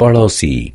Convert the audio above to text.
Parosi